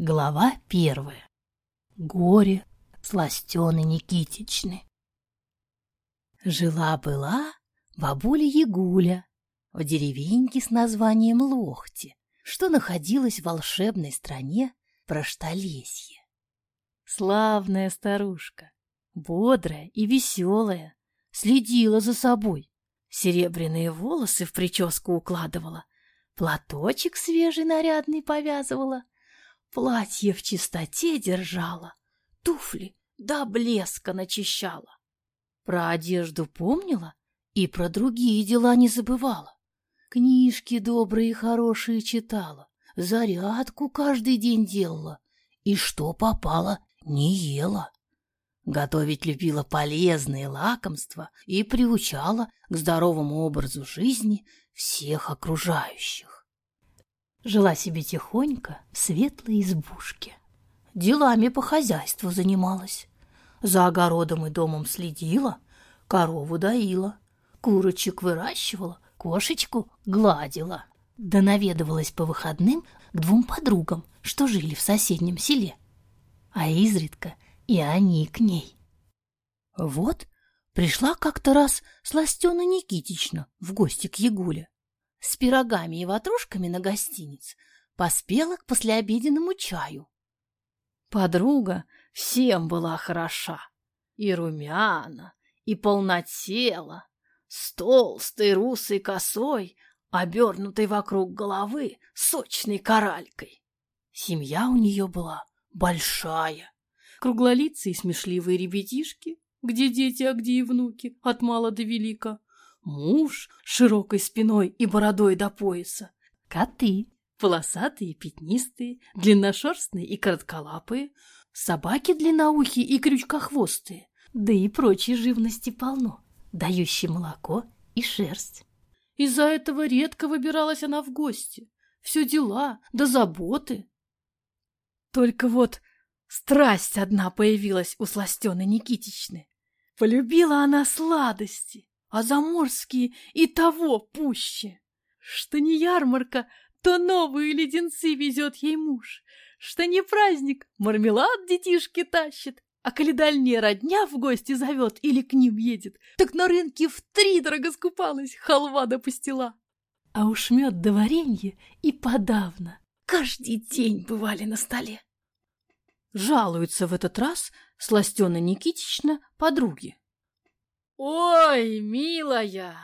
Глава первая. Горе сластены Никитичны. Жила-была бабуля Ягуля в деревеньке с названием Лохти, что находилась в волшебной стране Проштолесье. Славная старушка, бодрая и веселая, следила за собой, серебряные волосы в прическу укладывала, платочек свежий нарядный повязывала — Платье в чистоте держала, туфли до блеска начищала. Про одежду помнила и про другие дела не забывала. Книжки добрые и хорошие читала, зарядку каждый день делала и что попало, не ела. Готовить любила полезные лакомства и приучала к здоровому образу жизни всех окружающих. Жила себе тихонько в светлой избушке. Делами по хозяйству занималась. За огородом и домом следила, корову доила, курочек выращивала, кошечку гладила. Да наведывалась по выходным к двум подругам, что жили в соседнем селе. А изредка и они к ней. Вот пришла как-то раз Сластена Никитична в гости к Егуле с пирогами и ватрушками на гостиниц поспела к послеобеденному чаю. Подруга всем была хороша. И румяна, и полнотела, с толстой русой косой, обернутой вокруг головы сочной коралькой. Семья у нее была большая. Круглолицые смешливые ребятишки, где дети, а где и внуки, от мала до велика. Муж с широкой спиной и бородой до пояса. Коты, полосатые, пятнистые, длинношерстные и коротколапые. Собаки длинноухие и крючкохвостые. Да и прочей живности полно, дающей молоко и шерсть. Из-за этого редко выбиралась она в гости. Все дела да заботы. Только вот страсть одна появилась у Сластены Никитичны. Полюбила она сладости а заморские и того пуще. Что не ярмарка, то новые леденцы везет ей муж, что не праздник, мармелад детишки тащит, а коли дальняя родня в гости зовет или к ним едет, так на рынке в три дорого скупалась, халва допустила. А уж мед да варенье и подавно, каждый день бывали на столе. Жалуются в этот раз Сластена Никитична подруги. Ой, милая,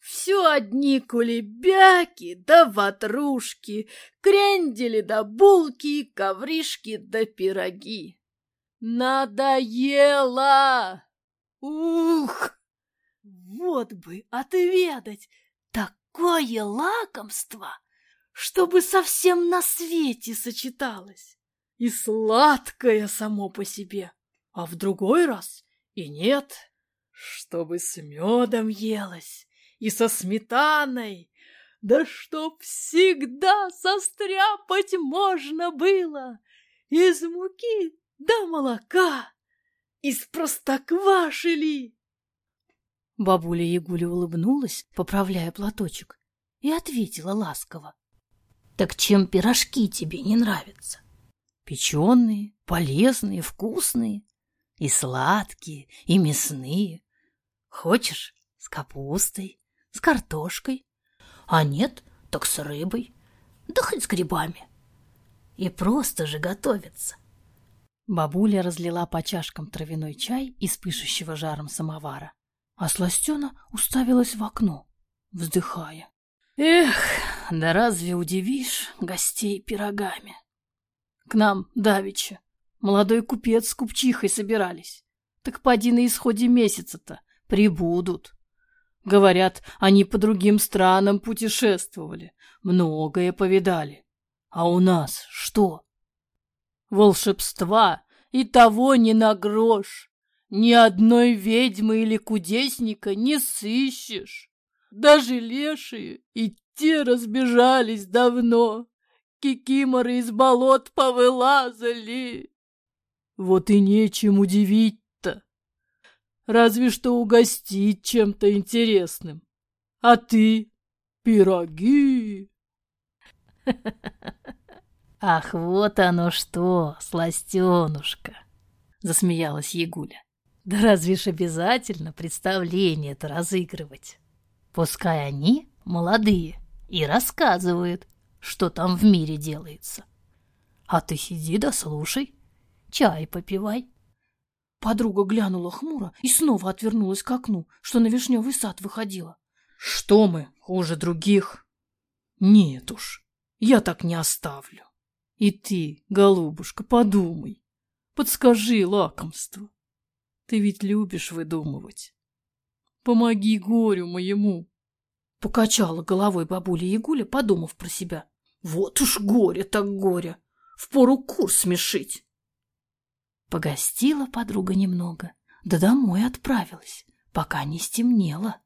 все одни кулебяки да ватрушки, крендели да булки, ковришки да пироги. Надоело! Ух! Вот бы отведать такое лакомство, чтобы совсем на свете сочеталось. И сладкое само по себе, а в другой раз и нет чтобы с медом елась и со сметаной, да чтоб всегда состряпать можно было из муки до молока, из простоквашели. Бабуля Ягуля улыбнулась, поправляя платочек, и ответила ласково. «Так чем пирожки тебе не нравятся? Печеные, полезные, вкусные, и сладкие, и мясные, Хочешь с капустой, с картошкой, а нет, так с рыбой, да хоть с грибами. И просто же готовится. Бабуля разлила по чашкам травяной чай из пышущего жаром самовара, а Сластена уставилась в окно, вздыхая. Эх, да разве удивишь гостей пирогами? К нам, давеча, молодой купец с купчихой собирались. Так поди на исходе месяца-то прибудут. Говорят, они по другим странам путешествовали, многое повидали. А у нас что? Волшебства и того не на грош. Ни одной ведьмы или кудесника не сыщешь. Даже лешие и те разбежались давно. Кикиморы из болот повылазали. Вот и нечем удивить разве что угостить чем-то интересным. А ты? Пироги!» Ах, вот оно что, сластенушка! Засмеялась Егуля. Да разве ж обязательно представление-то разыгрывать? Пускай они, молодые, и рассказывают, что там в мире делается. А ты сиди да слушай, чай попивай. Подруга глянула хмуро и снова отвернулась к окну, что на вишневый сад выходила. Что мы, хуже других? Нет уж, я так не оставлю. И ты, голубушка, подумай. Подскажи лакомство. Ты ведь любишь выдумывать. Помоги горю моему. Покачала головой бабуля Ягуля, подумав про себя. Вот уж горе так горе. Впору курс смешить. Погостила подруга немного, да домой отправилась, пока не стемнело.